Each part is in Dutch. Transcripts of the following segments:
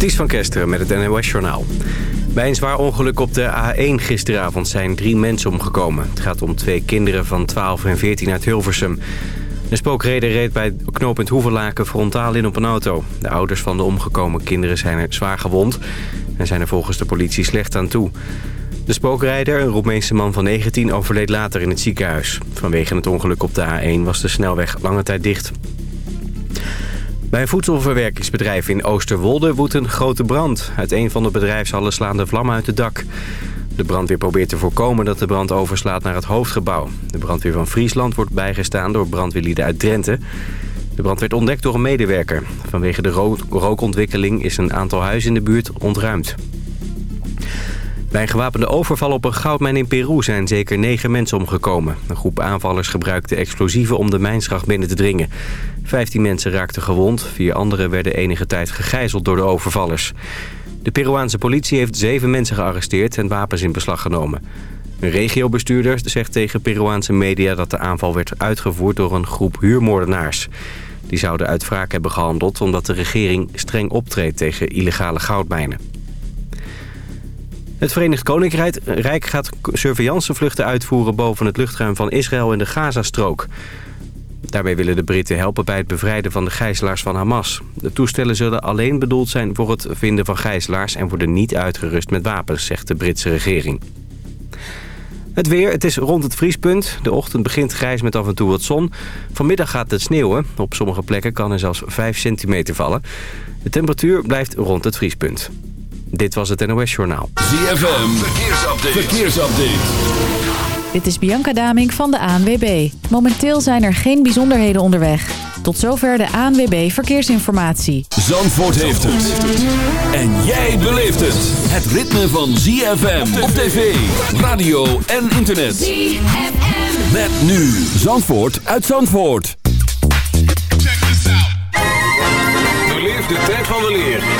Ties van Kesteren met het NOS-journaal. Bij een zwaar ongeluk op de A1 gisteravond zijn drie mensen omgekomen. Het gaat om twee kinderen van 12 en 14 uit Hilversum. De spookreder reed bij knooppunt Hoevelaken frontaal in op een auto. De ouders van de omgekomen kinderen zijn er zwaar gewond... en zijn er volgens de politie slecht aan toe. De spookrijder, een Roemeense man van 19, overleed later in het ziekenhuis. Vanwege het ongeluk op de A1 was de snelweg lange tijd dicht. Bij een voedselverwerkingsbedrijf in Oosterwolde woedt een grote brand. Uit een van de bedrijfshallen slaan de vlammen uit het dak. De brandweer probeert te voorkomen dat de brand overslaat naar het hoofdgebouw. De brandweer van Friesland wordt bijgestaan door brandweerlieden uit Drenthe. De brand werd ontdekt door een medewerker. Vanwege de rookontwikkeling is een aantal huizen in de buurt ontruimd. Bij een gewapende overval op een goudmijn in Peru zijn zeker negen mensen omgekomen. Een groep aanvallers gebruikte explosieven om de mijnschacht binnen te dringen. Vijftien mensen raakten gewond, vier anderen werden enige tijd gegijzeld door de overvallers. De Peruaanse politie heeft zeven mensen gearresteerd en wapens in beslag genomen. Een regiobestuurder zegt tegen Peruaanse media dat de aanval werd uitgevoerd door een groep huurmoordenaars. Die zouden uit wraak hebben gehandeld omdat de regering streng optreedt tegen illegale goudmijnen. Het Verenigd Koninkrijk gaat surveillancevluchten uitvoeren boven het luchtruim van Israël in de Gazastrook. Daarbij willen de Britten helpen bij het bevrijden van de gijzelaars van Hamas. De toestellen zullen alleen bedoeld zijn voor het vinden van gijzelaars... en worden niet uitgerust met wapens, zegt de Britse regering. Het weer, het is rond het vriespunt. De ochtend begint grijs met af en toe wat zon. Vanmiddag gaat het sneeuwen. Op sommige plekken kan er zelfs 5 centimeter vallen. De temperatuur blijft rond het vriespunt. Dit was het NOS Journaal. ZFM, verkeersupdate. verkeersupdate. Dit is Bianca Daming van de ANWB. Momenteel zijn er geen bijzonderheden onderweg. Tot zover de ANWB Verkeersinformatie. Zandvoort heeft het. En jij beleeft het. Het ritme van ZFM op tv, radio en internet. ZFM. Met nu Zandvoort uit Zandvoort. de tijd van weleer. Met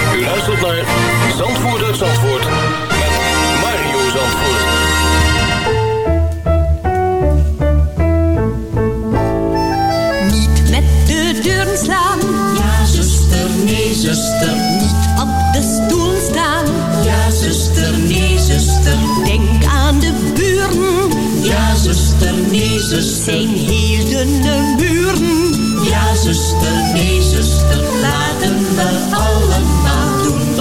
U luistert naar Zandvoort uit Zandvoort met Mario Zandvoort. Niet met de deuren slaan. Ja, zuster, nee, zuster. Niet op de stoel staan. Ja, zuster, nee, zuster. Denk aan de buren. Ja, zuster, nee, zuster. Zijn hier de buren. Ja, zuster, nee, zuster. Laten we allemaal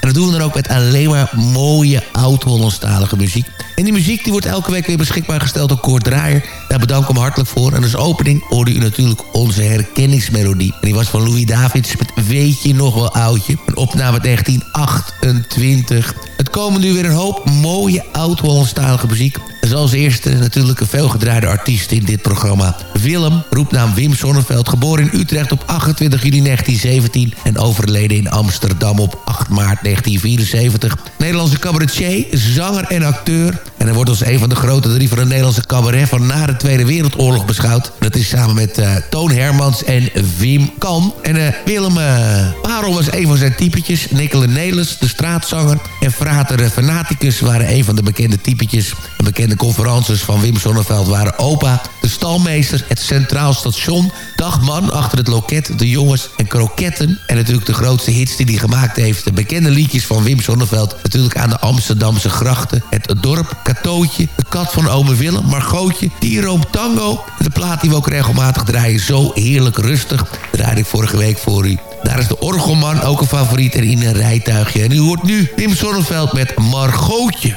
En dat doen we dan ook met alleen maar mooie oud-Hollandstalige muziek. En die muziek die wordt elke week weer beschikbaar gesteld door Koord Draaier. Daar bedank ik hem hartelijk voor. En als opening hoorde u natuurlijk onze herkenningsmelodie. En die was van Louis Davids met Weet je nog wel oudje? Een opname uit 1928. Het komen nu weer een hoop mooie oud-Hollandstalige muziek. En zoals eerste natuurlijk een veelgedraaide artiest in dit programma. Willem, roepnaam Wim Sonneveld, geboren in Utrecht op 28 juli 1917... en overleden in Amsterdam op 8 maart 1974. Nederlandse cabaretier, zanger en acteur. En hij wordt als een van de grote drie van de Nederlandse cabaret... van na de Tweede Wereldoorlog beschouwd. Dat is samen met eh, Toon Hermans en Wim Kan. En eh, Willem uh, Parel was een van zijn typetjes. Nikkele Nelis, de straatzanger. En Frater Fanaticus waren een van de bekende typetjes. De bekende conferences van Wim Sonneveld waren Opa... de Stalmeester, het Centraal Station... Dagman achter het loket, de jongens en kroketten. En natuurlijk de grootste hits die hij gemaakt heeft. De bekende liedjes van Wim Sonneveld. Natuurlijk aan de Amsterdamse grachten. Het dorp, Katootje, de kat van ome Willem, Margootje, Tieroom Tango. De plaat die we ook regelmatig draaien, zo heerlijk rustig. Draaide ik vorige week voor u. Daar is de Orgelman ook een favoriet en in een rijtuigje. En u hoort nu Wim Sonneveld met Margootje.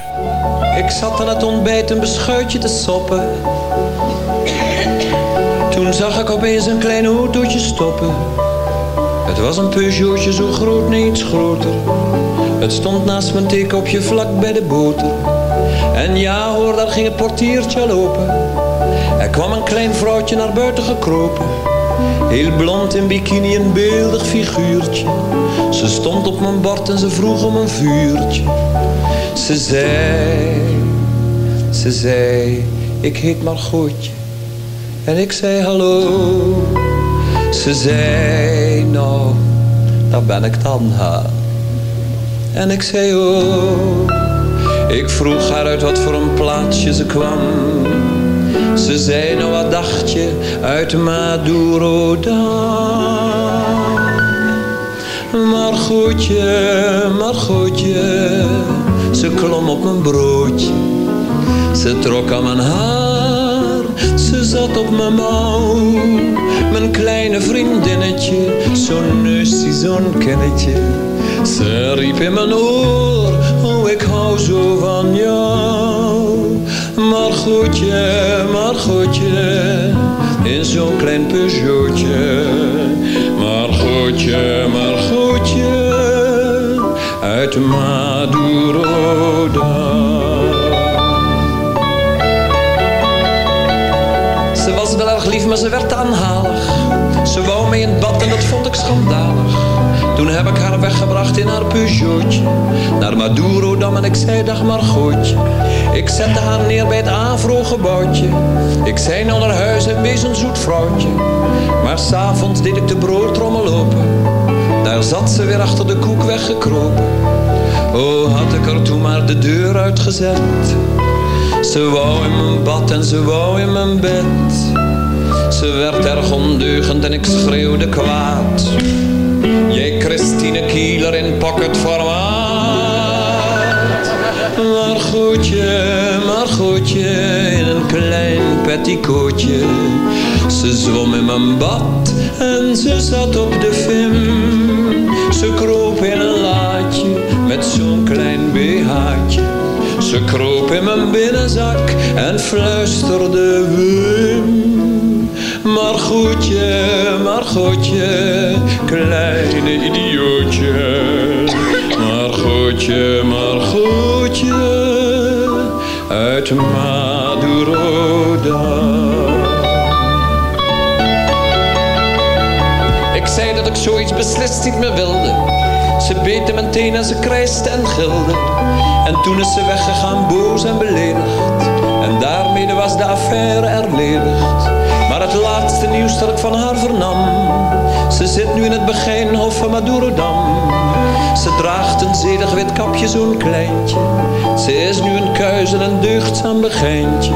Ik zat aan het ontbijt een beschuitje te soppen. Toen zag ik opeens een klein autootje stoppen. Het was een Peugeotje zo groot, nee iets groter. Het stond naast mijn theekopje vlak bij de boter. En ja hoor, daar ging het portiertje al open. Er kwam een klein vrouwtje naar buiten gekropen. Heel blond in bikini, een beeldig figuurtje. Ze stond op mijn bord en ze vroeg om een vuurtje. Ze zei, ze zei, ik heet Margootje. En ik zei hallo. Ze zei, nou, daar ben ik dan, ha. En ik zei, oh. Ik vroeg haar uit wat voor een plaatsje ze kwam. Ze zei, nou wat dacht je uit Maduro dan? Maar goedje, maar goedje, ze klom op mijn broodje. Ze trok aan mijn haar, ze zat op mijn mouw. Mijn kleine vriendinnetje, zo'n neusje, zo'n kennetje. Ze riep in mijn oor, zo van jou. goedje, maar goedje, in zo'n klein Peugeotje. Maar goedje, maar goedje, uit Maduroda. Ze was wel erg lief, maar ze werd aanhalig. Ze wou mee in het bad en dat vond ik schandalig. Toen heb ik haar weggebracht in haar Peugeotje. Naar Maduro dan en ik zei dag Margotje. Ik zette haar neer bij het Avro-gebouwtje. Ik zei nou naar huis en wees een zoet vrouwtje. Maar s'avonds deed ik de broodtrommel open. Daar zat ze weer achter de koek weggekropen. Oh, had ik er toen maar de deur uitgezet. Ze wou in mijn bad en ze wou in mijn bed. Ze werd erg ondeugend en ik schreeuwde kwaad. Jij Christine Kieler in pocketformaat. Maar goedje, maar goedje, in een klein petticootje. Ze zwom in mijn bad en ze zat op de vim. Ze kroop in een laadje met zo'n klein BH'tje. Ze kroop in mijn binnenzak en fluisterde Wim. Maar goedje, maar goedje, kleine idiootje. Maar goedje, maar uit Maduroda. Ik zei dat ik zoiets beslist niet meer wilde. Ze beet in mijn teen en ze krijste en gilde. En toen is ze weggegaan, boos en beledigd. En daarmee was de affaire erledigd. Het laatste nieuws dat ik van haar vernam. Ze zit nu in het Begijnhof van Madurodam. Ze draagt een zedig wit kapje, zo'n kleintje. Ze is nu een kuizel en deugdzaam begijntje.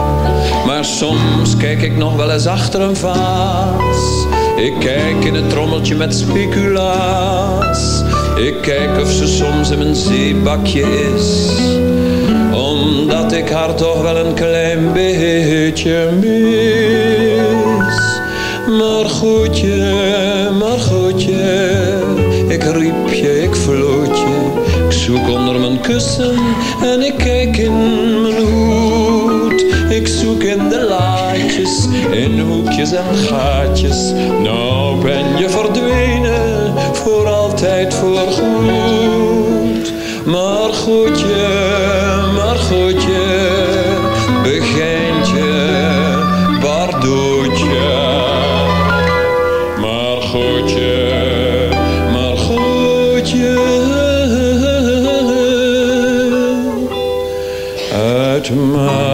Maar soms kijk ik nog wel eens achter een vaas. Ik kijk in het trommeltje met speculaas. Ik kijk of ze soms in mijn zeebakje is. Omdat ik haar toch wel een klein beetje mis. Maar goedje, maar goedje. Ik riep je, ik floot je. Ik zoek onder mijn kussen en ik kijk in mijn hoed. Ik zoek in de laadjes, in hoekjes en gaatjes. Nou ben je verdwenen, voor altijd voorgoed. Maar goedje, maar goedje, uit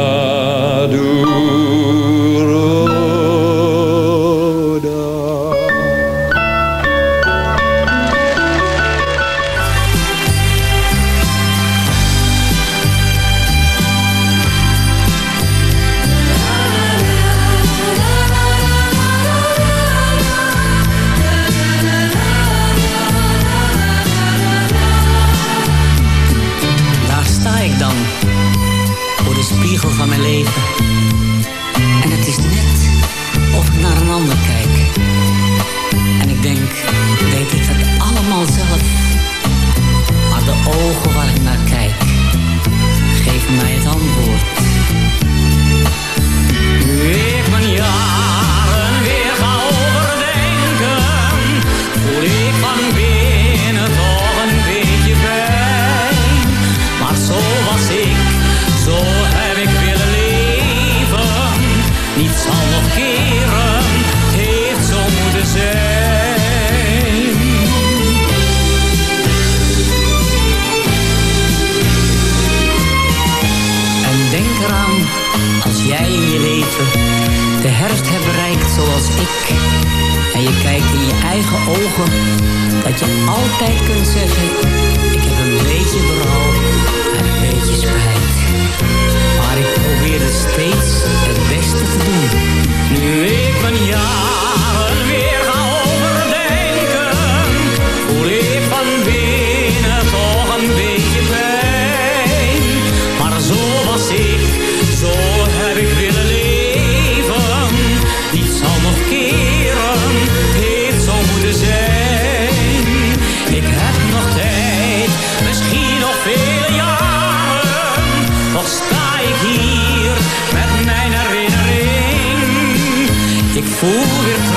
voel weer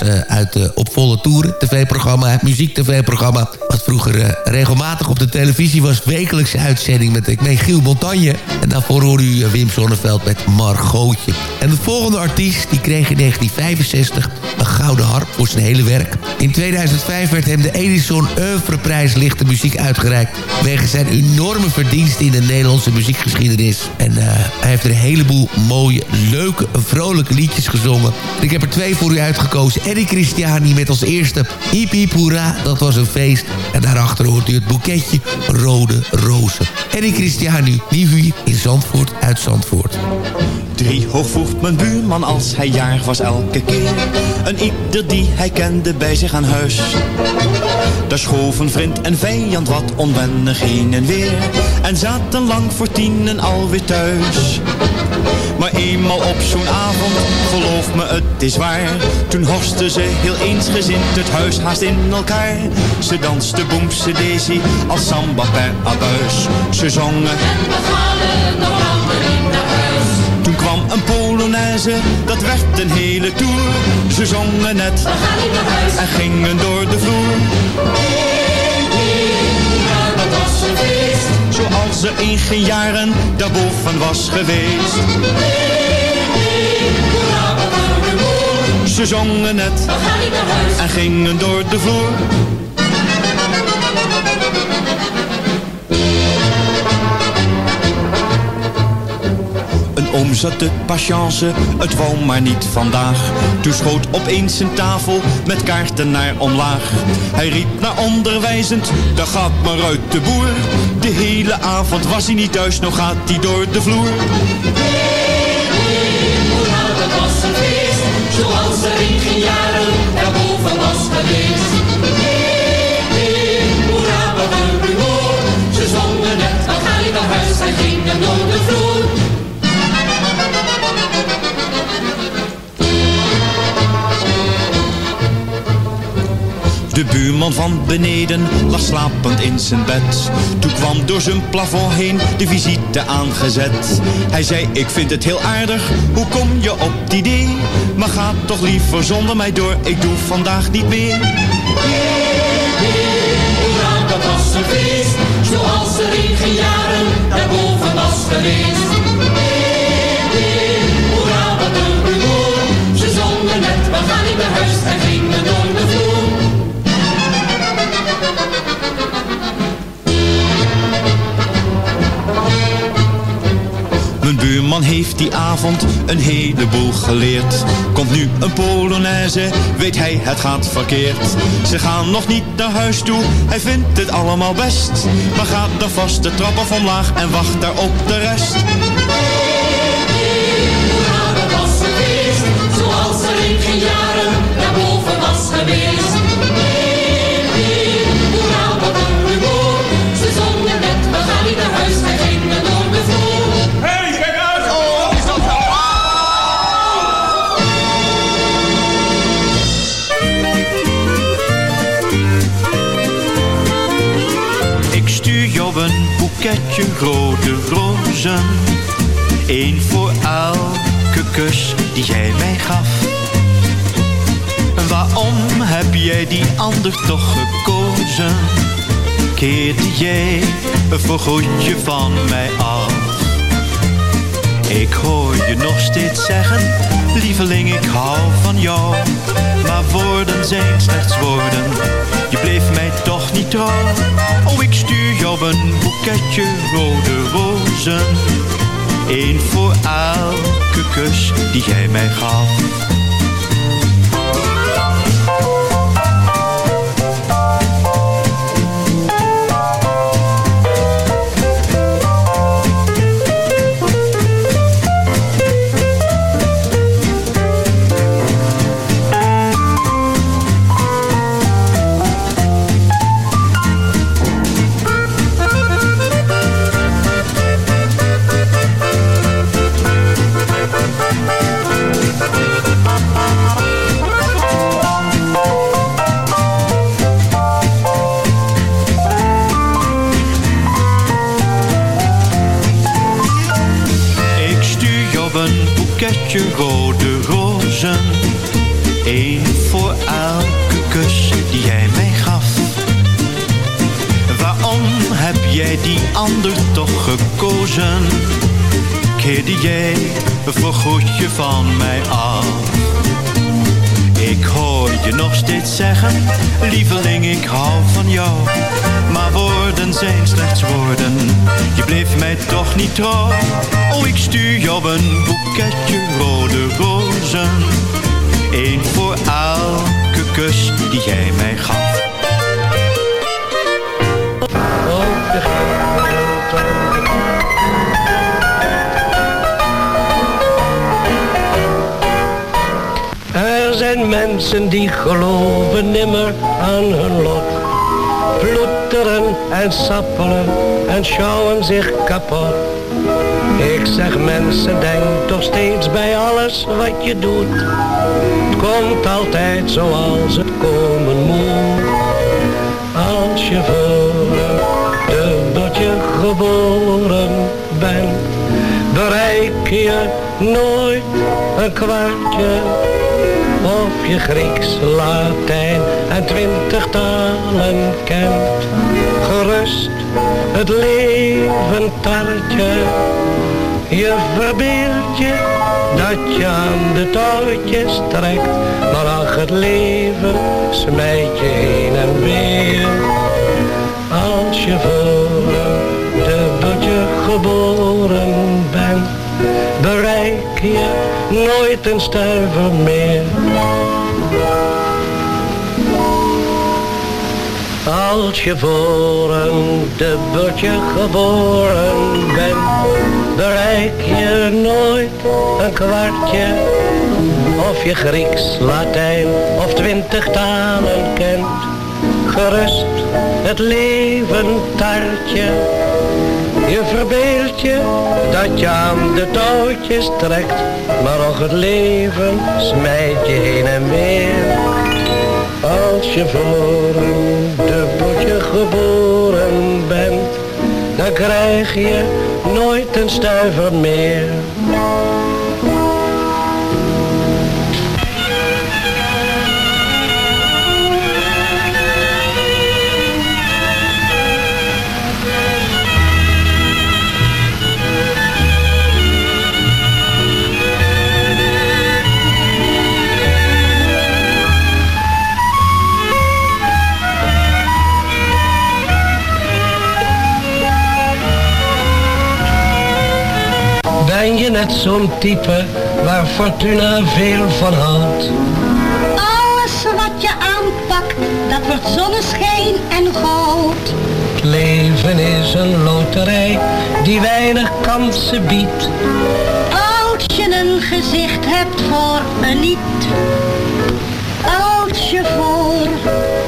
eh, uit uh, Op Volle Toeren, tv-programma, muziek-tv-programma. Wat vroeger eh, regelmatig op de televisie was. Wekelijkse uitzending met, ik meen, Giel Montagne. En daarvoor hoorde u eh, Wim Sonneveld met Margootje. En de volgende artiest, die kreeg in 1965 een gouden harp voor zijn hele werk. In 2005 werd hem de Edison Oeuvreprijs Lichte Muziek uitgereikt... wegens zijn enorme verdiensten in de Nederlandse muziekgeschiedenis. En eh, hij heeft er een heleboel mooie, leuke, vrolijke liedjes gezongen. Ik heb er twee voor u uitgekozen. Eddie Christiani met als eerste Hiep Hoera, dat was een feest. En daarachter hoort u het boeketje Rode Rozen. Eddie Christiani, hier in Zandvoort uit Zandvoort. Drie hoog voegt mijn buurman als hij jarig was elke keer. Een ieder die hij kende bij zich aan huis. Daar schoven vriend en vijand wat onwennig heen en weer. En zaten lang voor tienen alweer thuis. Maar eenmaal op zo'n avond, geloof me het is waar. Toen horsten ze heel eensgezind het huis haast in elkaar. Ze danste boemse daisy als samba per abuis. Ze zongen en we er nog kwam een Polonaise, dat werd een hele tour. Ze zongen net, we gaan niet naar huis. En gingen door de vloer. Ja, dat was een feest. Zoals er in geen jaren daarboven was geweest. Ze zongen net, we gaan niet naar huis. En gingen door de vloer. Een de patience, het wou maar niet vandaag. Toen schoot opeens zijn tafel met kaarten naar omlaag. Hij riep naar onderwijzend, daar gaat maar uit de boer. De hele avond was hij niet thuis, nog gaat hij door de vloer. een zoals er in geen jaren daarboven was geweest. De buurman van beneden lag slapend in zijn bed. Toen kwam door zijn plafond heen de visite aangezet. Hij zei, ik vind het heel aardig, hoe kom je op die idee? Maar ga toch liever zonder mij door, ik doe vandaag niet meer. Hoera, dat was een feest, zoals er in geen jaren daarboven was geweest. Buurman heeft die avond een heleboel geleerd. Komt nu een Polonaise, weet hij het gaat verkeerd. Ze gaan nog niet naar huis toe, hij vindt het allemaal best. Maar gaat de trap af omlaag en wacht daar op de rest. Boeketje rode rozen. Eén voor elke kus die jij mij gaf. Waarom heb jij die ander toch gekozen? Keerde jij een vergoedje van mij af? Ik hoor je nog steeds zeggen, lieveling ik hou van jou. Maar woorden zijn slechts woorden, je bleef mij toch niet trouw. Oh, ik stuur jou een boeketje rode rozen. Eén voor elke kus die jij mij gaf. Oh, ik stuur jou een boeketje rode rozen. Eén voor elke kus die jij mij gaf. Er zijn mensen die geloven nimmer aan hun lot. Ploeteren en sappelen en schouwen zich kapot. Ik zeg mensen, denk toch steeds bij alles wat je doet. Het komt altijd zoals het komen moet. Als je voor een dubbeltje geboren bent, bereik je nooit een kwartje. Of je Grieks, Latijn en twintig talen kent. Gerust het leven tartje. Je verbeeld je dat je aan de touwtjes trekt. Maar ach, het leven smijt je heen en weer. Als je voor een dubbeltje geboren bent, bereik je nooit een stuiver meer. Als je voor een dubbeltje geboren bent, bereik je nooit een kwartje. Of je Grieks, Latijn of twintig talen kent, gerust het leven tartje. Je verbeeld je dat je aan de touwtjes trekt, maar ook het leven smijt je heen en weer. Als je voor een dubbeltje geboren bent, dan krijg je nooit een stuiver meer. Ben je net zo'n type waar Fortuna veel van houdt? Alles wat je aanpakt, dat wordt zonneschijn en goud. Het leven is een loterij die weinig kansen biedt. Als je een gezicht hebt voor een niet. Als je voor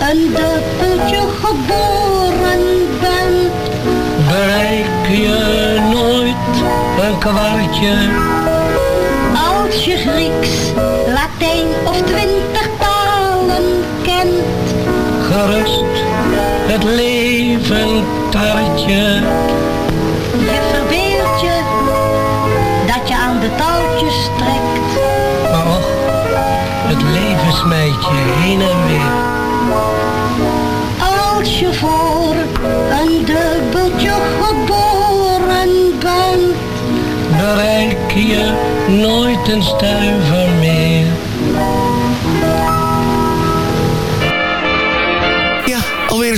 een dubbeltje geboren bent. Een kwartje. Als je Grieks, Latijn of twintig talen kent. Gerust het leven tartje. Je verbeeld je dat je aan de touwtjes trekt. Maar och, het leven smijt je heen en weer. Als je voor een dubbeltje Bereik je nooit een stuiver meer.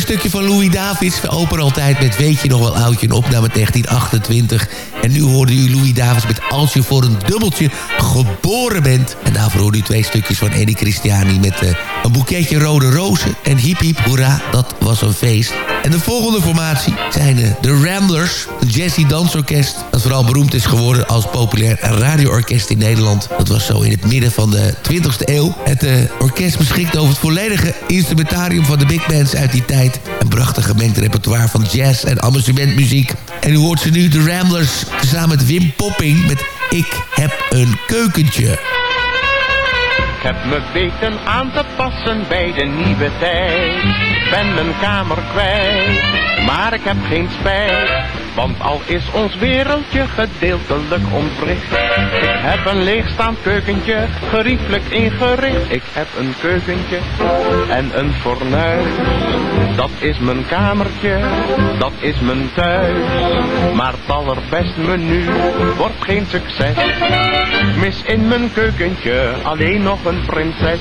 Stukje van Louis Davids. We openen altijd met Weet je nog wel oudje, een opname 1928. En nu hoorde u Louis Davids met Als je voor een dubbeltje geboren bent. En daarvoor hoorde u twee stukjes van Eddie Christiani met eh, een boeketje rode rozen. En hiep hiep, hoera, dat was een feest. En de volgende formatie zijn eh, de Ramblers, een jazzy dansorkest... dat vooral beroemd is geworden als populair radioorkest in Nederland. Dat was zo in het midden van de 20e eeuw. Het eh, orkest beschikt over het volledige instrumentarium van de big bands uit die tijd... een gemengd repertoire van jazz en amusementmuziek. En u hoort ze nu, de Ramblers, samen met Wim Popping... met Ik heb een keukentje. Ik heb me weten aan te passen bij de nieuwe tijd. Ben mijn kamer kwijt, maar ik heb geen spijt. Want al is ons wereldje gedeeltelijk ontwricht. Ik heb een leegstaand keukentje, geriefelijk ingericht. Ik heb een keukentje en een fornuis. Dat is mijn kamertje, dat is mijn thuis. Maar het allerbest menu wordt geen succes. Mis in mijn keukentje alleen nog een prinses.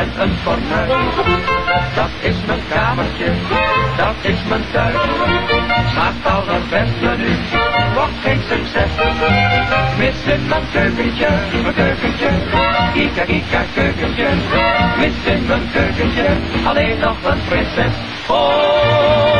En een fornuis. Dat is mijn kamertje, dat is mijn thuis. Smaakt allerbest menu, wordt geen succes. Mis in mijn keukentje, mijn keukentje. Kika, kika, keukentje. Mis in mijn keukentje, alleen nog een prinses. Oh.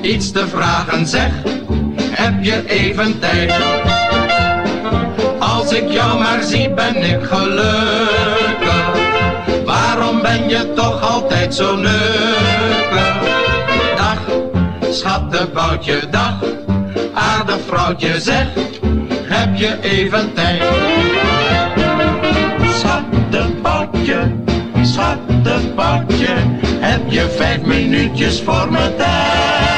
iets te vragen, zeg, heb je even tijd? Als ik jou maar zie ben ik gelukkig, waarom ben je toch altijd zo nukkig? Dag, schattenboutje, dag, aardig vrouwtje, zeg, heb je even tijd? Schattenboutje, schattenboutje, heb je vijf minuutjes voor me tijd?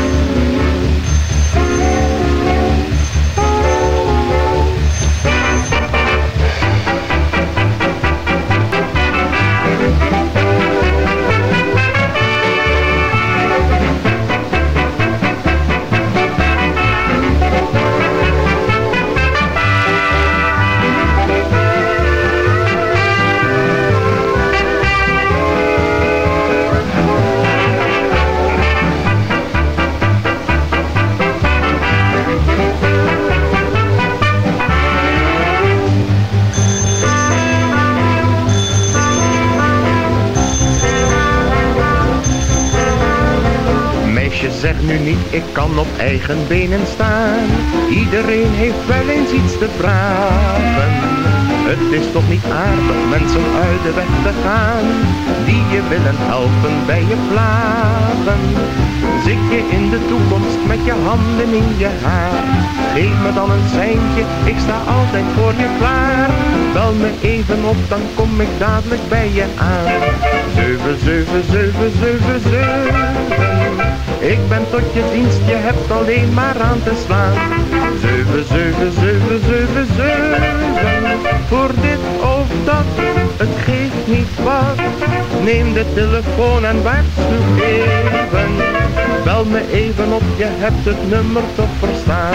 Zeg nu niet, ik kan op eigen benen staan. Iedereen heeft wel eens iets te vragen. Het is toch niet aardig mensen uit de weg te gaan, die je willen helpen bij je plagen. Zit je in de toekomst met je handen in je haar, geef me dan een seintje, ik sta altijd voor je klaar. Bel me even op, dan kom ik dadelijk bij je aan. 777777 ik ben tot je dienst, je hebt alleen maar aan te slaan. 777777 Voor dit of dat, het geeft niet wat. Neem de telefoon en waarschuw even. Bel me even op, je hebt het nummer toch verstaan.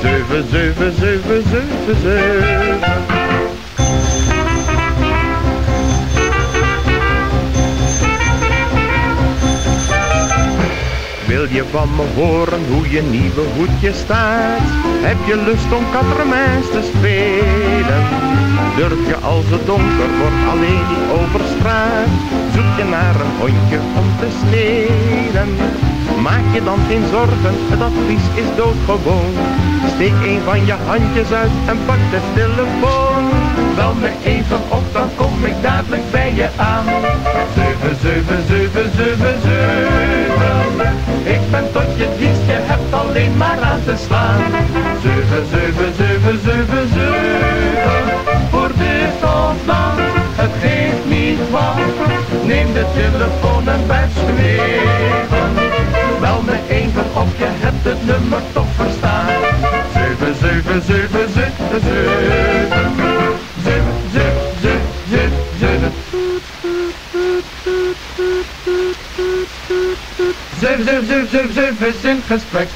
7777 Wil je van me horen hoe je nieuwe hoedje staat? Heb je lust om katremijns te spelen? Durf je als het donker wordt alleen niet over straat? Zoek je naar een hondje om te sneden? Maak je dan geen zorgen, het advies is doodgewoon. Steek een van je handjes uit en pak de telefoon. Bel me even op, dan kom ik dadelijk bij je aan. zeven, zeven. Ik ben tot je dienst, je hebt alleen maar aan te slaan. Zeven, zeven, zeven, zeven, zeven. Voor dit dat, het geeft niet wat. Neem de telefoon en blijf schreeuwen. Wel me even of je hebt het nummer toch verstaan. Zeven, zeven, zeven, zeven, zeven. Zeven, zeven, zeven,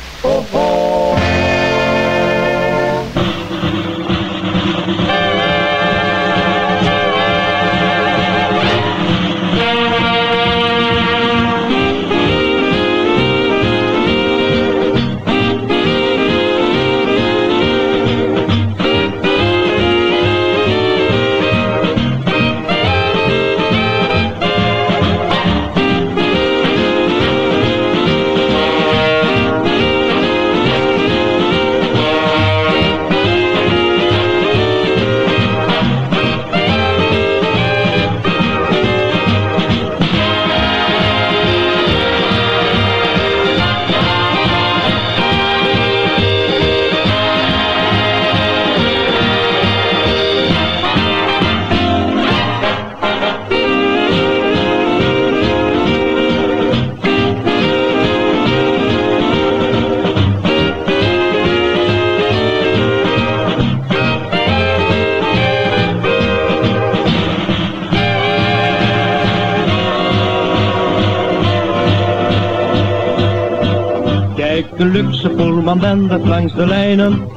Dendert langs de lijnen,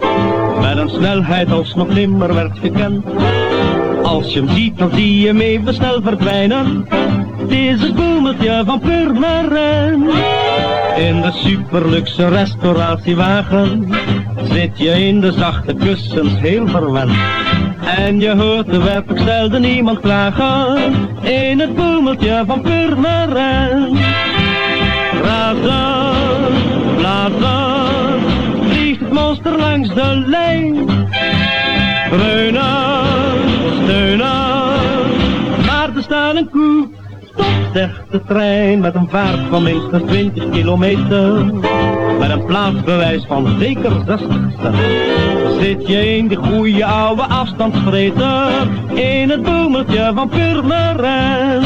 met een snelheid als nog nimmer werd gekend. Als je hem ziet, dan zie je hem even snel verdwijnen. Het boemeltje van Purmerend. In de superluxe restauratiewagen zit je in de zachte kussens heel verwend. En je hoort de werkelijk zelden niemand klagen in het boemeltje van vliegt het monster langs de lijn. Dreunen, steunen, maar er staat een koe. Stop, zegt de trein met een vaart van minstens 20 kilometer. Met een plaatsbewijs van zeker 60 cent. Zit je in die goede oude afstandsvreter, in het boemeltje van Purmerend.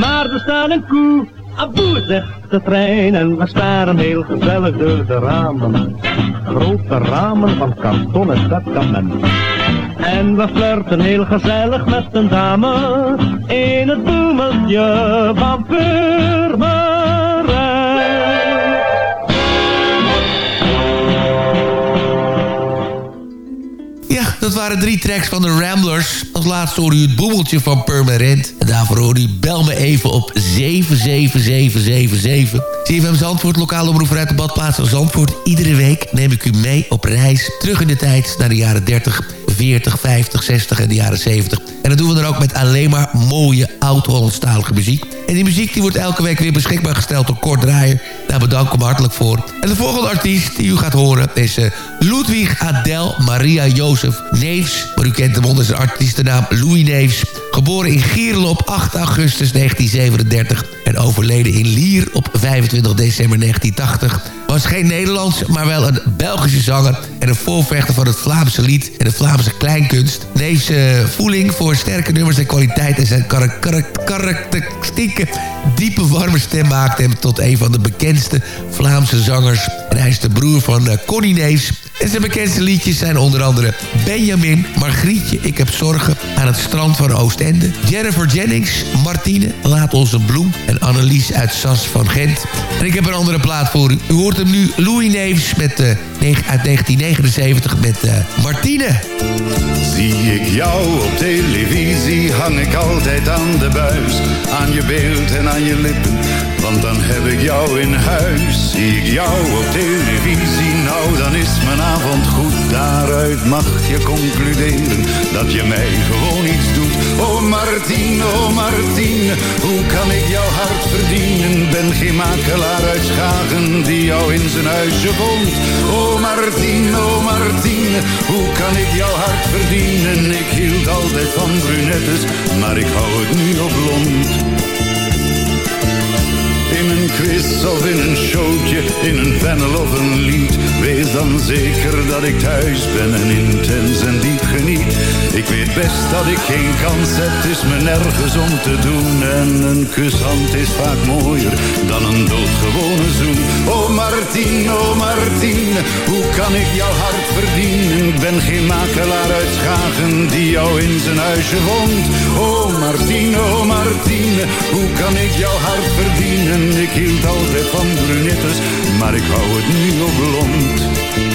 maar er staat een koe. Aboe, zegt de trein en we staren heel gezellig door de ramen. Grote ramen van kartonnen testament. En we flirten heel gezellig met een dame in het boemeltje van. Dat waren drie tracks van de Ramblers. Als laatste hoorde u het boemeltje van Purmerend. En daarvoor hoorde u Bel me even op 77777. CFM Zandvoort, lokale omroep uit de badplaats Zandvoort. Iedere week neem ik u mee op reis terug in de tijd naar de jaren 30, 40, 50, 60 en de jaren 70. En dat doen we dan ook met alleen maar mooie oud-Hollandstalige muziek. En die muziek die wordt elke week weer beschikbaar gesteld door Kort Draaier. Daar bedank ik hem hartelijk voor. En de volgende artiest die u gaat horen is uh, Ludwig Adel Maria Jozef Neefs. Maar u kent hem onder zijn artiestennaam Louis Neefs. Geboren in Gierlo op 8 augustus 1937 en overleden in Lier op 25 december 1980 was geen Nederlands, maar wel een Belgische zanger... en een voorvechter van het Vlaamse lied en de Vlaamse kleinkunst. Deze voeling voor sterke nummers en kwaliteit... en zijn karak karak karakteristieke diepe warme stem maakte hem tot een van de bekendste Vlaamse zangers. En hij is de broer van uh, Connie Neefs... En zijn bekendste liedjes zijn onder andere Benjamin, Margrietje, Ik heb zorgen aan het strand van Oostende. Jennifer Jennings, Martine, Laat ons een bloem en Annelies uit Sas van Gent. En ik heb een andere plaat voor u. U hoort hem nu Louis Neefs met, uh, uit 1990 79 met uh, Martine. Zie ik jou op televisie, hang ik altijd aan de buis. Aan je beeld en aan je lippen, want dan heb ik jou in huis. Zie ik jou op televisie, nou dan is mijn avond goed. Daaruit mag je concluderen dat je mij gewoon iets doet. Oh Martine, oh Martine, hoe kan ik jouw hart verdienen? Ben geen makelaar uit Schagen die jou in zijn huisje vond. Oh Martine, oh Martine, hoe kan ik jouw hart verdienen? Ik hield altijd van brunettes, maar ik hou het nu op blond. Quiz of in een showtje, in een panel of een lied. Wees dan zeker dat ik thuis ben en intens en diep geniet. Ik weet best dat ik geen kans heb, is me nergens om te doen. En een kushand is vaak mooier dan een doodgewone zoen. Oh Martien, oh Martien, hoe kan ik jouw hart verdienen? Ik ben geen makelaar uit Schagen die jou in zijn huisje woont. Oh Martien, oh Martien, hoe kan ik jouw hart verdienen? ik hield altijd van brunettes, maar ik hou het nu op blond.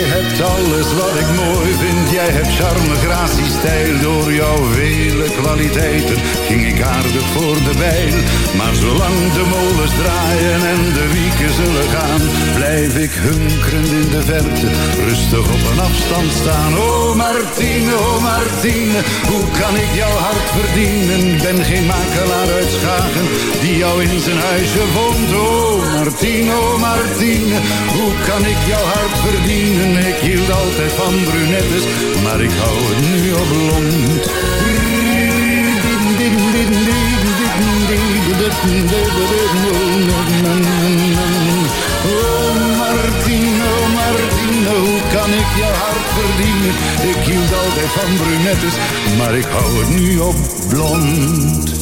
Jij hebt alles wat ik mooi vind. Jij hebt charme, gratie, stijl. Door jouw vele kwaliteiten ging ik aardig voor de bijl. Maar zolang de molens draaien en de wieken zullen gaan, blijf ik hunkerend in de verte, rustig op een afstand staan. Oh Martine, oh Martine, hoe kan ik jouw hart verdienen? Ben geen makelaar uit Schagen die jou in zijn huisje woont. Oh Martine, oh Martine, hoe kan ik jouw hart verdienen? Ik hield altijd van brunettes, maar ik hou het nu op blond. Oh Martine, oh Martine, hoe kan ik je hart verdienen? Ik hield altijd van brunettes, maar ik hou het nu op blond.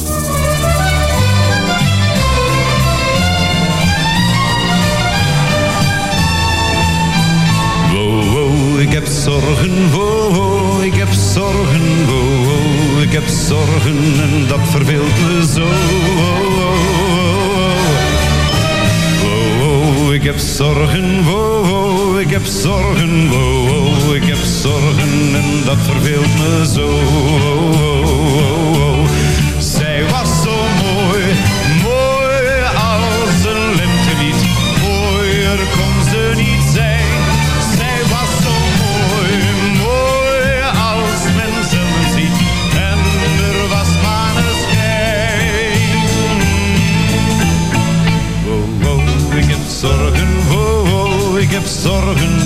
Ik heb zorgen, oh, ik heb zorgen, oh, ik heb zorgen en dat verveelt me zo. Oh, ik heb zorgen, oh, ik heb zorgen, oh, ik heb zorgen en dat verveelt me zo. Zij was zorgen,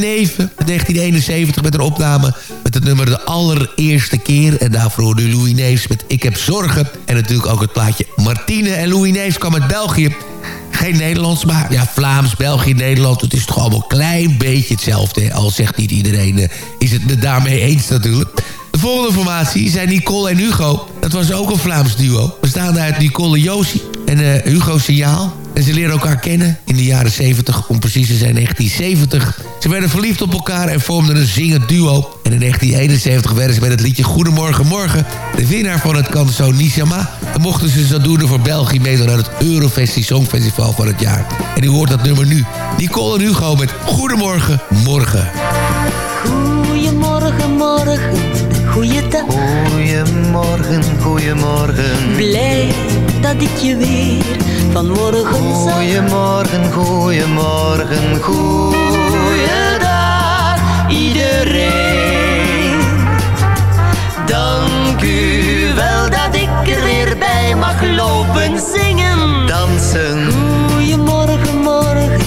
de Neven. uit 1971 met een opname met het nummer De Allereerste Keer. En daarvoor u Louis Neefs met Ik Heb Zorgen. En natuurlijk ook het plaatje Martine. En Louis Neefs kwam uit België. Geen Nederlands, maar ja, Vlaams, België, Nederland. Het is toch allemaal een klein beetje hetzelfde. hè. Al zegt niet iedereen, eh, is het het daarmee eens natuurlijk. De volgende formatie zijn Nicole en Hugo. Dat was ook een Vlaams duo. Bestaande uit Nicole Josie en eh, Hugo Signaal. En ze leren elkaar kennen in de jaren 70, om precies te zijn 1970. Ze werden verliefd op elkaar en vormden een zingend duo. En in 1971 werden ze met het liedje Goedemorgen Morgen... de winnaar van het Canso Nishama. En mochten ze zodoende voor België meedoen aan het Eurofestie Songfestival van het jaar. En u hoort dat nummer nu. Nicole en Hugo met Goedemorgen Morgen. Goedemorgen, morgen, goeiedag. Goedemorgen, goedemorgen. Blij dat ik je weer vanmorgen zag. Goedemorgen, goedemorgen, goeiedag iedereen. Dank u wel dat ik er weer bij mag lopen zingen. Dansen. Goedemorgen, morgen,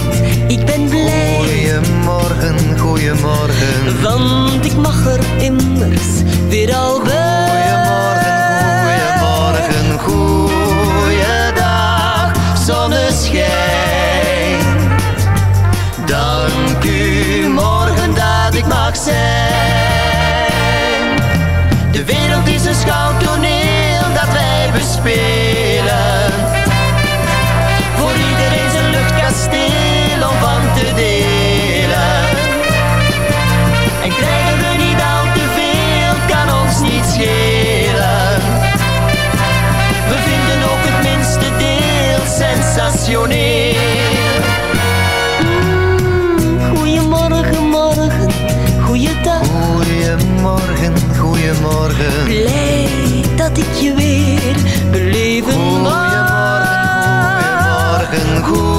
ik ben blij. Goedemorgen, goedemorgen. Want ik mag er immers weer al bij. Blij dat ik je weer beleven mag. Goedemorgen, goeiedag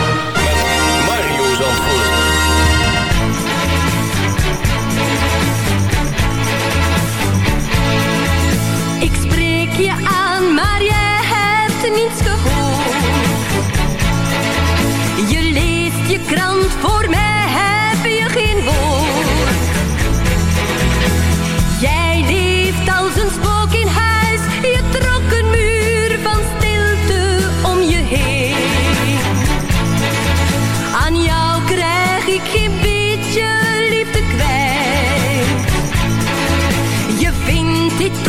maar jij hebt niets gehoord. Je leest je krant, voor mij heb je geen woord. Jij leeft als een spook in huis, je trok een muur van stilte om je heen. Aan jou krijg ik geen beetje liefde kwijt. Je vindt dit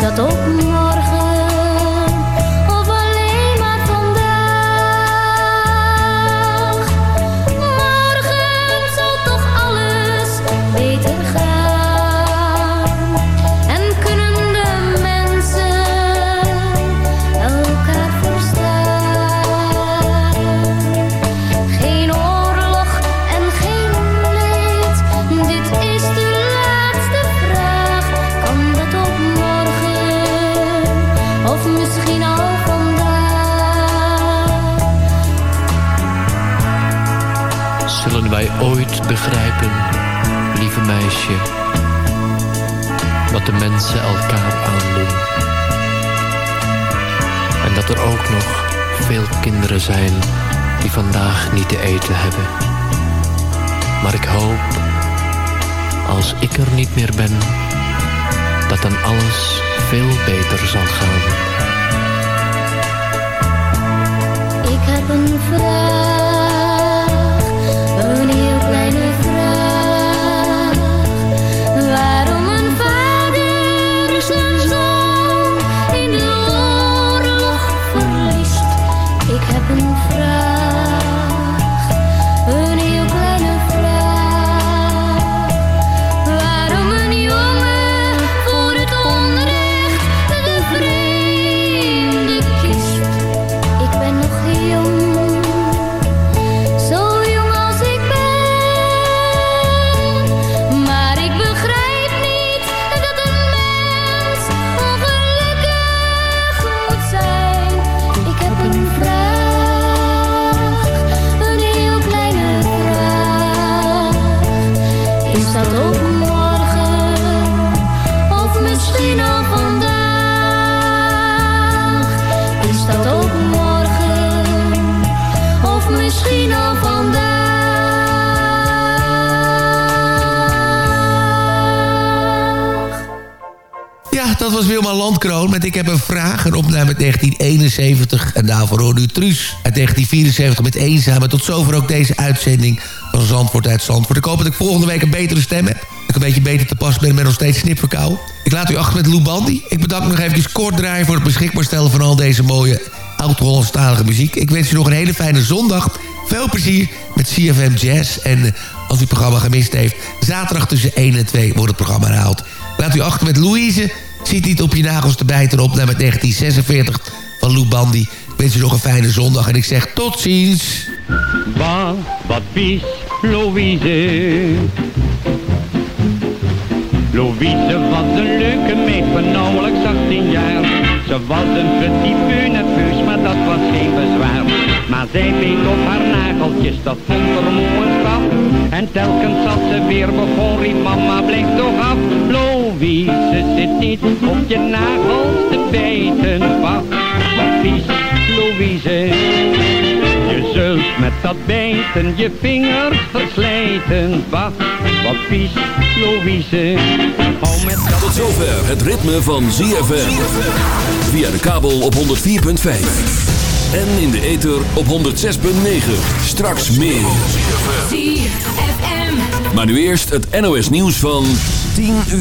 dat ook nog? ooit begrijpen, lieve meisje, wat de mensen elkaar aandoen. En dat er ook nog veel kinderen zijn die vandaag niet te eten hebben. Maar ik hoop, als ik er niet meer ben, dat dan alles veel beter zal gaan. Ik heb een vraag. dat was Wilma Landkroon met Ik heb een vraag. Een opname uit 1971. En daarvoor hoorde u Truus uit 1974 met Eenzame. Tot zover ook deze uitzending van Zandvoort uit Zandvoort. Ik hoop dat ik volgende week een betere stem heb. Dat ik een beetje beter te pas ben met nog steeds snipverkou. Ik laat u achter met Lou Bandy. Ik bedank nog even kort draaien voor het beschikbaar stellen van al deze mooie oud-Hollandstalige muziek. Ik wens u nog een hele fijne zondag. Veel plezier met CFM Jazz. En eh, als u het programma gemist heeft, zaterdag tussen 1 en 2 wordt het programma herhaald. Laat u achter met Louise Ziet niet op je nagels te bijten op naar met 1946 van Lou Bandy. Ik wens u nog een fijne zondag en ik zeg tot ziens. Wat, wat vies, Louise. Louise was een leuke meid van nauwelijks 18 jaar. Ze was een petit peu nerveus, maar dat was geen bezwaar. Maar zij beet op haar nageltjes, dat vond er moe straf. En telkens als ze weer begon, riep mama, blijf toch af. Zit niet op je nagels te bijten. Wat, wat vies, Louise. Je zult met dat bijten je vingers verslijten. Wacht, wat vies, Louise. Hou met dat Tot zover het ritme van ZFM. Via de kabel op 104.5. En in de ether op 106.9. Straks meer. ZFM. Maar nu eerst het NOS nieuws van 10 uur.